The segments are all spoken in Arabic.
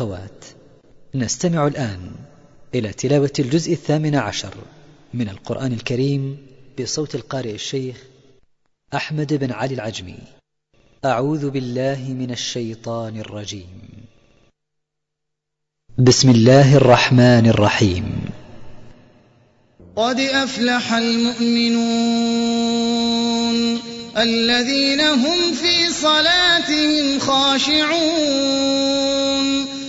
الأخوات نستمع الآن إلى تلاوة الجزء الثامن عشر من القرآن الكريم بصوت القارئ الشيخ أحمد بن علي العجمي. أعوذ بالله من الشيطان الرجيم. بسم الله الرحمن الرحيم. قد أفلح المؤمنون الذين هم في صلاتهم خاشعون.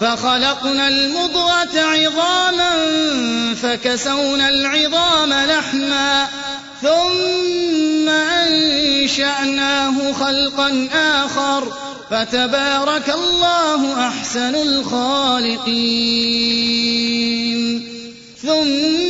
فخلقنا المضغة عظاما فكسونا العظام لحما ثم أنشأناه خلقا آخر فتبارك الله أحسن الخالقين. ثم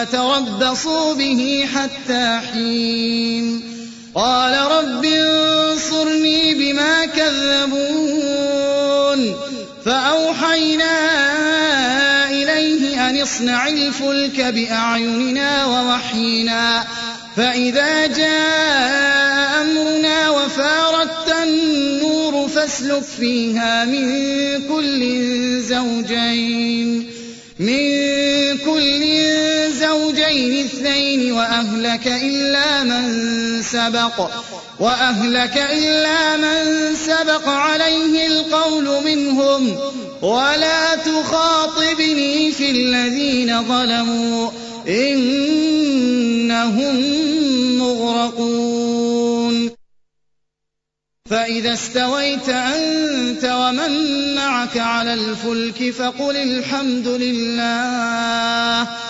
فتربصوا به حتى حين. قال رب انصرني بما كذبون. فأوحينا إليه أن اصنع الفلك بأعيننا ووحينا. فإذا جاء أمرنا وفارت النور فاسلك فيها من كل زوجين. من كل اثنين اثنين وأهلك إلا من سبق وأهلك إلا من سبق عليه القول منهم ولا تخاطبني في الذين ظلموا إنهم مغرقون. فإذا استويت أنت ومن معك على الفلك فقل الحمد لله.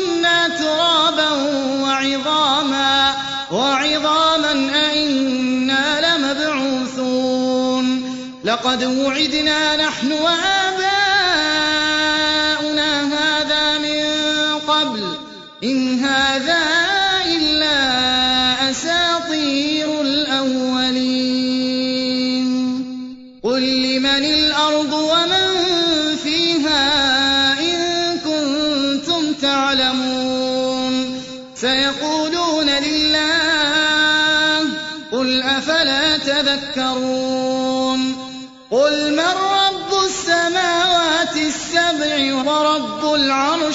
لقد وعدنا نحن وأنت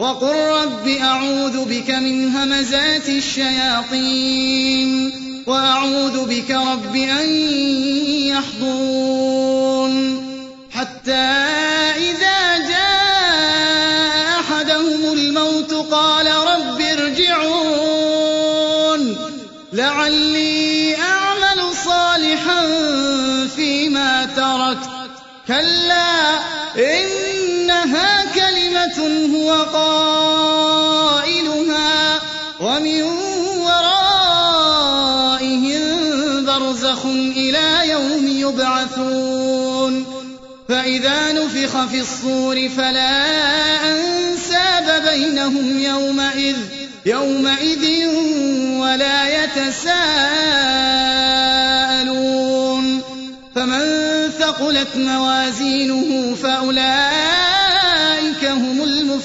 وقل رب أعوذ بك من همزات الشياطين وأعوذ بك رب أن يحضون حتى وقائلها ومن ورائهم برزخ إلى يوم يبعثون فإذا نفخ في الصور فلا أنساب بينهم يومئذ يومئذ ولا يتساءلون فمن ثقلت موازينه فأولئك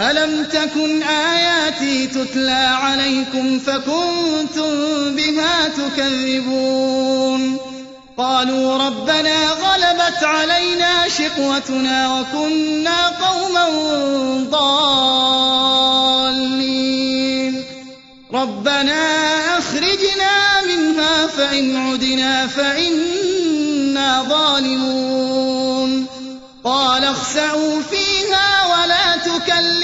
ألم تكن آياتي تتلى عليكم فكنتم بها تكذبون؟ قالوا ربنا غلبت علينا شقوتنا وكنا قوما ضالين. ربنا أخرجنا منها فإن عدنا فإنا ظالمون. قال اخسئوا فيها ولا تكلمون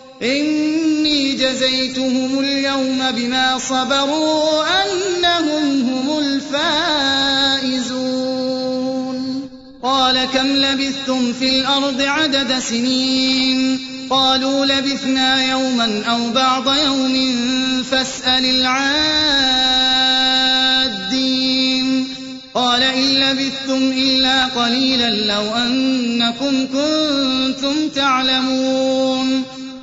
إني جزيتهم اليوم بما صبروا أنهم هم الفائزون. قال كم لبثتم في الأرض عدد سنين؟ قالوا لبثنا يوما أو بعض يوم فاسأل العادين. قال إن لبثتم إلا قليلا لو أنكم كنتم تعلمون.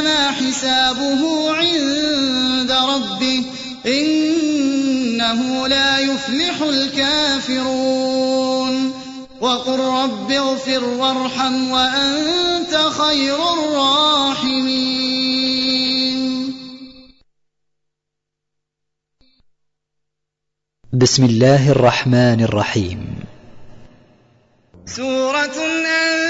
إنما حسابه عند ربه إنه لا يفلح الكافرون. وقل رب اغفر وارحم وأنت خير الراحمين. بسم الله الرحمن الرحيم. سورة أن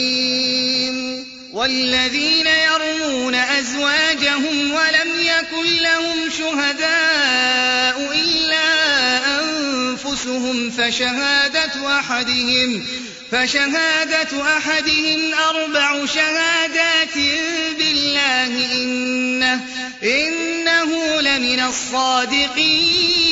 والذين يرمون أزواجهم ولم يكن لهم شهداء إلا أنفسهم فشهادة أحدهم فشهادة أحدهم أربع شهادات بالله إنه إنه لمن الصادقين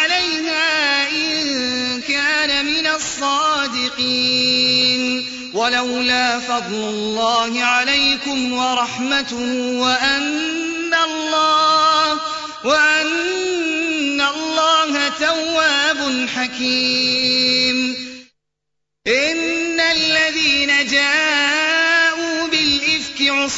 الصادقين ولولا فضل الله عليكم ورحمته وأن الله وأن الله تواب حكيم. إن الذين جاءوا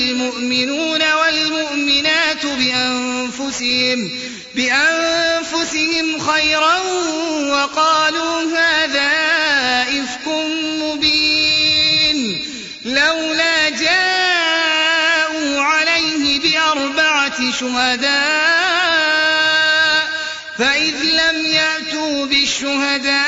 المؤمنون والمؤمنات بأنفسهم بأنفسهم خيرا وقالوا هذا إفك مبين. لولا جاءوا عليه بأربعة شهداء فإذ لم يأتوا بالشهداء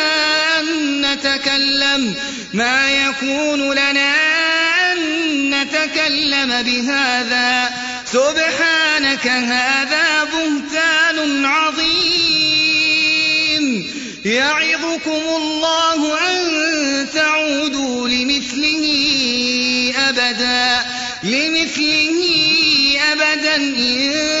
نتكلم ما يكون لنا أن نتكلم بهذا. سبحانك هذا بهتان عظيم. يعظكم الله أن تعودوا لمثله أبدا. لمثله أبدا إن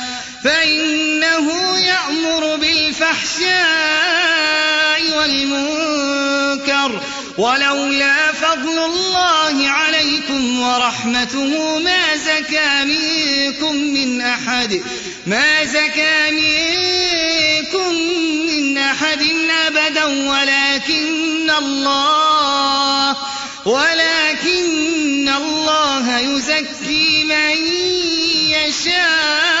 فإنه يأمر بالفحشاء والمنكر ولولا فضل الله عليكم ورحمته ما زكى منكم من أحد ما زكى منكم من أحد أبدا ولكن الله ولكن الله يزكي من يشاء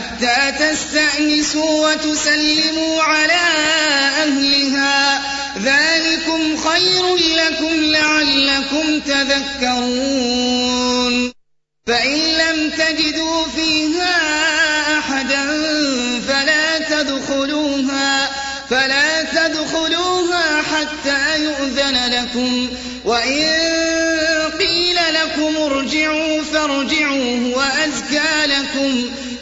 حتى تستأنسوا وتسلموا على أهلها. ذلكم خير لكم لعلكم تذكرون. فإن لم تجدوا فيها أحدا فلا تدخلوها فلا تدخلوها حتى يؤذن لكم. وإن قيل لكم ارجعوا فارجعوا وأزكى لكم.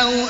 أو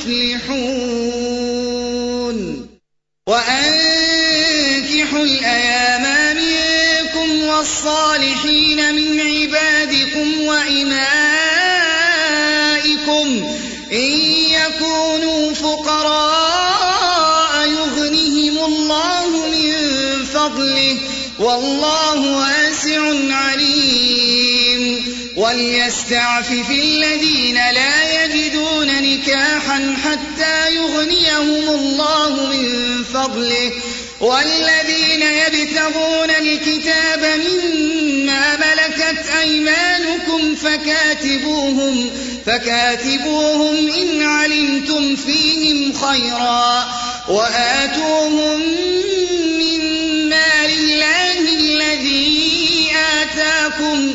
تفلحون وأنكحوا الأيام منكم والصالحين من عبادكم وإمائكم. إن يكونوا فقراء يغنهم الله من فضله. والله أعلم وليستعفف الذين لا يجدون نكاحا حتى يغنيهم الله من فضله. والذين يبتغون الكتاب مما ملكت أيمانكم فكاتبوهم فكاتبوهم إن علمتم فيهم خيرا. وآتوهم من مال الله الذي آتاكم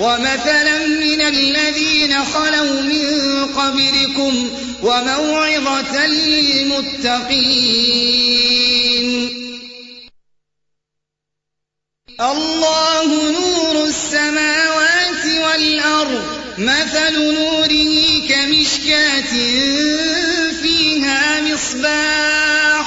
ومثلا من الذين خلوا من قبلكم وموعظة للمتقين. الله نور السماوات والأرض مثل نوره كمشكاة فيها مصباح.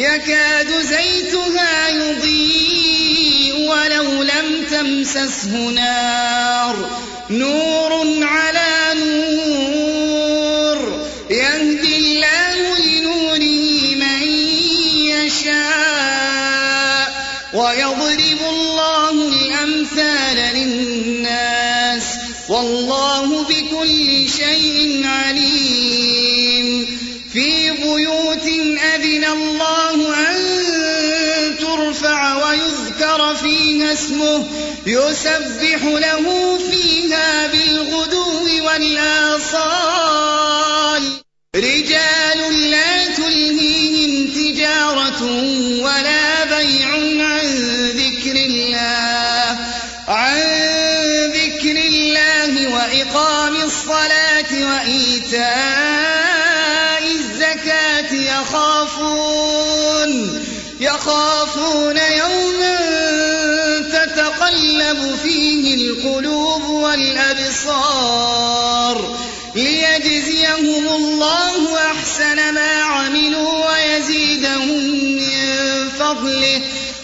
يكاد زيتها يضيء ولو لم تمسسه نار. نور على نور اسمه يسبح له فيها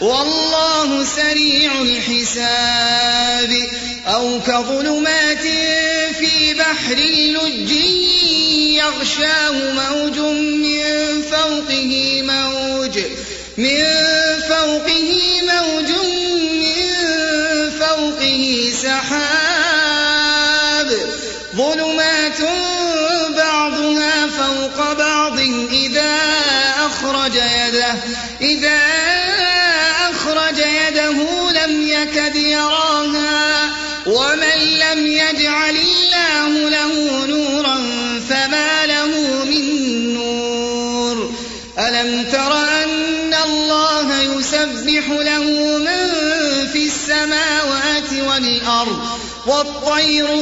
والله سريع الحساب. أو كظلمات في بحر لج يغشاه موج من فوقه موج من فوقه موج من فوقه سحاب.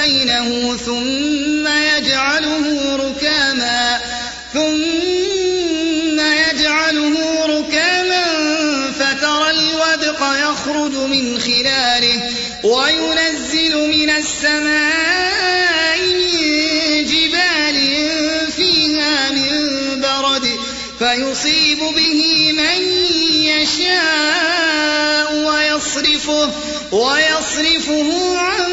بينه ثم يجعله ركاما ثم يجعله ركاما فترى الودق يخرج من خلاله وينزل من السماء من جبال فيها فيصيب به من يشاء ويصرفه ويصرفه عن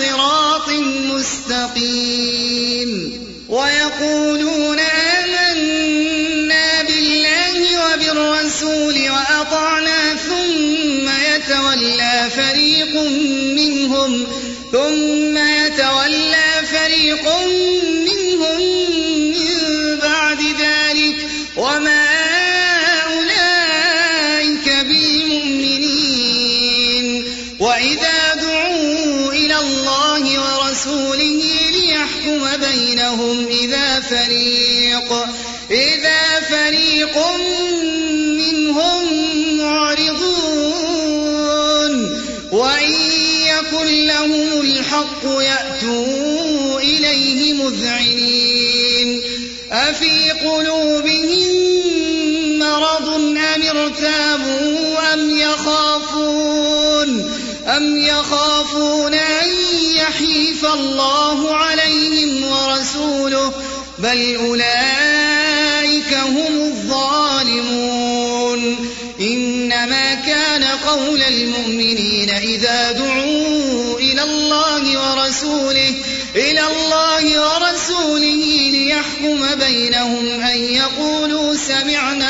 صراط مستقيم ويقولون آمنا بالله وبالرسول وأطعنا ثم يتولى فريق منهم ثم يتولى فريق منهم فريق منهم معرضون. وإن يكن لهم الحق يأتوا إليه مذعنين. أفي قلوبهم مرض أم ارتابوا أم يخافون؟ أم يخافون أن يحيف الله عليهم ورسوله؟ بل أولئك لهم أن يقولوا سمعنا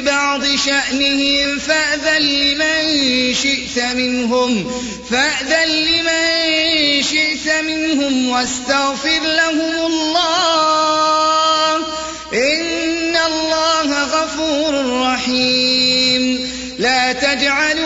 بعض شأنهم فأذن لمن شئت منهم فأذن لمن شئت منهم واستغفر لهم الله. إن الله غفور رحيم. لا تجعلوا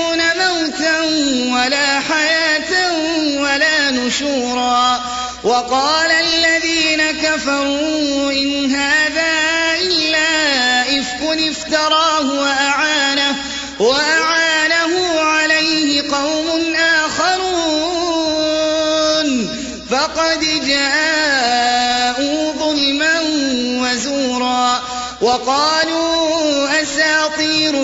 ولا حياة ولا نشورا وقال الذين كفروا إن هذا إلا إفك افتراه وأعانه وأعانه عليه قوم آخرون فقد جاءوا ظلما وزورا وقال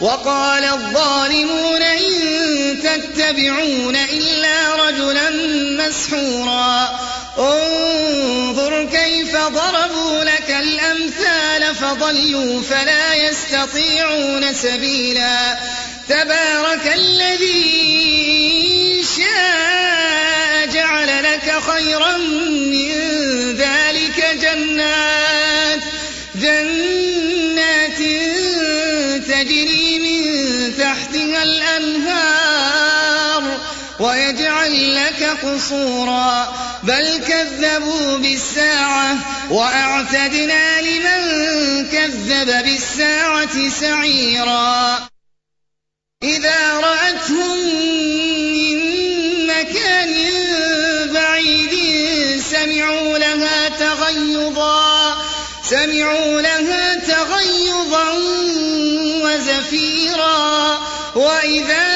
وقال الظالمون إن تتبعون إلا رجلا مسحورا. انظر كيف ضربوا لك الأمثال فضلوا فلا يستطيعون سبيلا. تبارك الذي شاء جعل لك خيرا من لك قصورا. بل كذبوا بالساعة وأعتدنا لمن كذب بالساعة سعيرا. إذا رأتهم من مكان بعيد سمعوا لها تغيظا. سمعوا لها تغيظا وزفيرا. وإذا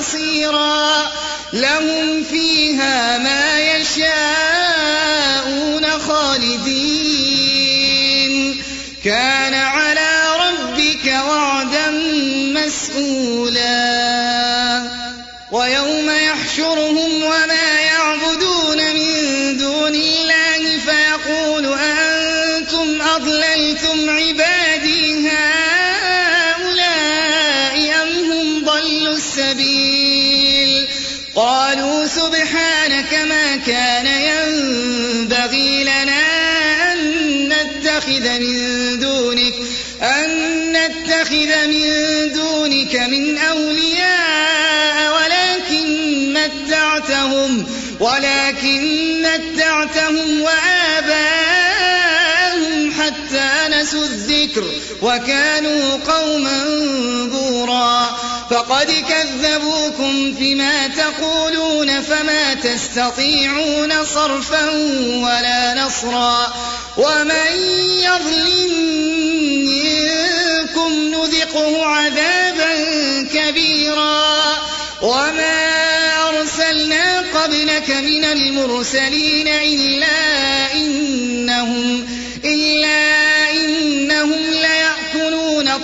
بصيرا لهم فيها ما يشاءون. وكانوا قوما بورا فقد كذبوكم فيما تقولون فما تستطيعون صرفا ولا نصرا ومن يظلم منكم نذقه عذابا كبيرا وما أرسلنا قبلك من المرسلين إلا إنهم إلا إنهم